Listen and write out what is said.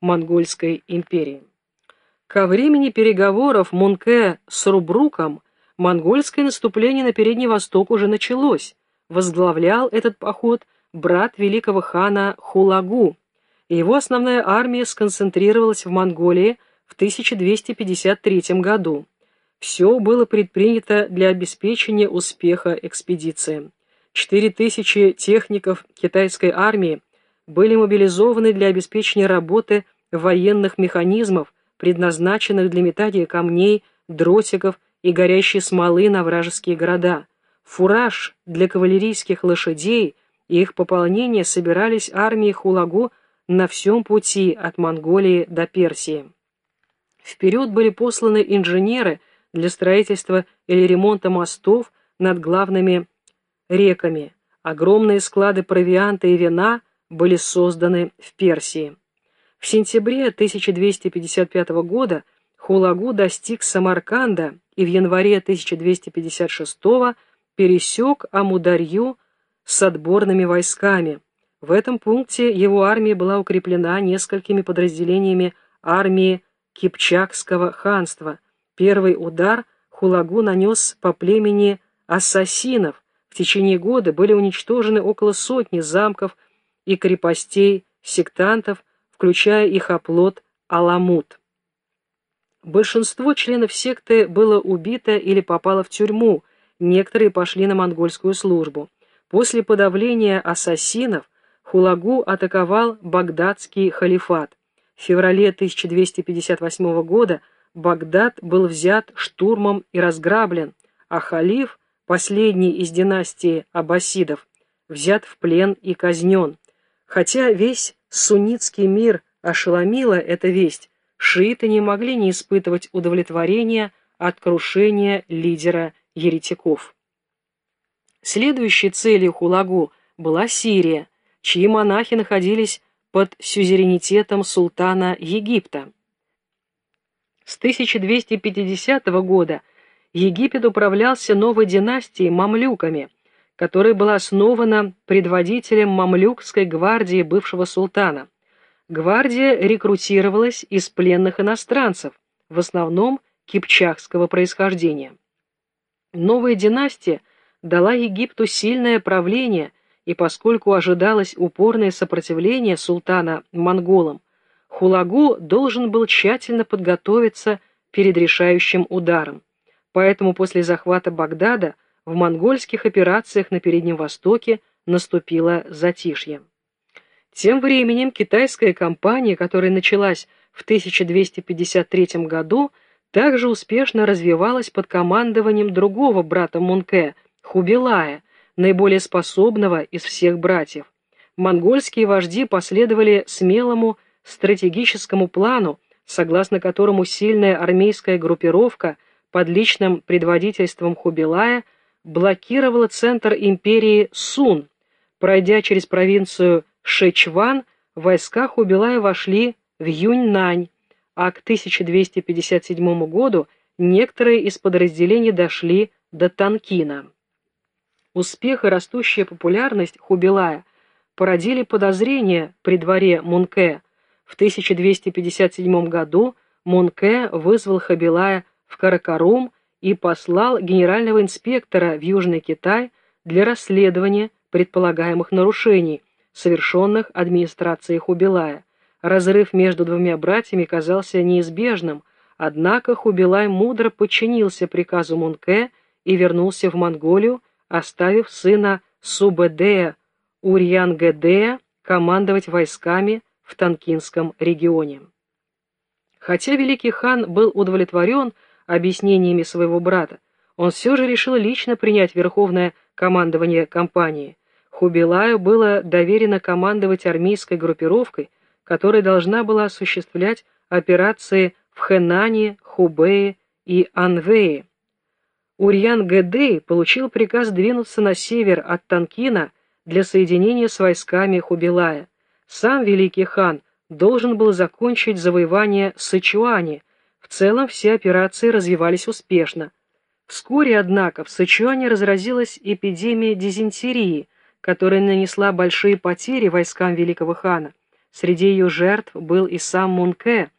Монгольской империи. Ко времени переговоров Мунке с Рубруком монгольское наступление на Передний Восток уже началось. Возглавлял этот поход брат великого хана Хулагу. Его основная армия сконцентрировалась в Монголии в 1253 году. Все было предпринято для обеспечения успеха экспедиции. 4000 техников китайской армии были мобилизованы для обеспечения работы военных механизмов, предназначенных для метания камней, дротиков и горящей смолы на вражеские города. Фураж для кавалерийских лошадей и их пополнение собирались армии Хулагу на всем пути от Монголии до Персии. Вперед были посланы инженеры для строительства или ремонта мостов над главными реками. Огромные склады провианта и вина были созданы в Персии. В сентябре 1255 года Хулагу достиг Самарканда и в январе 1256 пересек Амударью с отборными войсками. В этом пункте его армия была укреплена несколькими подразделениями армии Кипчакского ханства. Первый удар Хулагу нанес по племени ассасинов. В течение года были уничтожены около сотни замков и крепостей сектантов, включая их оплот Аламут. Большинство членов секты было убито или попало в тюрьму, некоторые пошли на монгольскую службу. После подавления ассасинов Хулагу атаковал багдадский халифат. В феврале 1258 года Багдад был взят штурмом и разграблен, а халиф, последний из династии аббасидов, взят в плен и казнен. Хотя весь суннитский мир ошеломила эта весть, шииты не могли не испытывать удовлетворения от крушения лидера еретиков. Следующей целью Хулагу была Сирия, чьи монахи находились под сюзеренитетом султана Египта. С 1250 года Египет управлялся новой династией мамлюками – которая была основана предводителем мамлюкской гвардии бывшего султана. Гвардия рекрутировалась из пленных иностранцев, в основном кипчакского происхождения. Новая династия дала Египту сильное правление, и поскольку ожидалось упорное сопротивление султана монголам, Хулагу должен был тщательно подготовиться перед решающим ударом. Поэтому после захвата Багдада в монгольских операциях на Переднем Востоке наступило затишье. Тем временем китайская кампания, которая началась в 1253 году, также успешно развивалась под командованием другого брата Мунке, Хубилая, наиболее способного из всех братьев. Монгольские вожди последовали смелому стратегическому плану, согласно которому сильная армейская группировка под личным предводительством Хубилая – блокировала центр империи Сун. Пройдя через провинцию Шэчван, войска Хубилая вошли в Юньнань, а к 1257 году некоторые из подразделений дошли до Танкина. Успех и растущая популярность Хубилая породили подозрения при дворе Мунке. В 1257 году Мунке вызвал Хабилая в Каракарум и послал генерального инспектора в Южный Китай для расследования предполагаемых нарушений, совершенных администрацией Хубилая. Разрыв между двумя братьями казался неизбежным, однако Хубилай мудро подчинился приказу Мунке и вернулся в Монголию, оставив сына Субэдея Урьянгедея командовать войсками в Танкинском регионе. Хотя великий хан был удовлетворен объяснениями своего брата, он все же решил лично принять верховное командование кампании. Хубилаю было доверено командовать армейской группировкой, которая должна была осуществлять операции в Хэнане, Хубее и Анвее. Урьян Гэдей получил приказ двинуться на север от Танкина для соединения с войсками Хубилая. Сам великий хан должен был закончить завоевание Сычуани, в целом все операции развивались успешно. Вскоре, однако, в Сычуане разразилась эпидемия дизентерии, которая нанесла большие потери войскам великого хана. Среди ее жертв был и сам Мунке,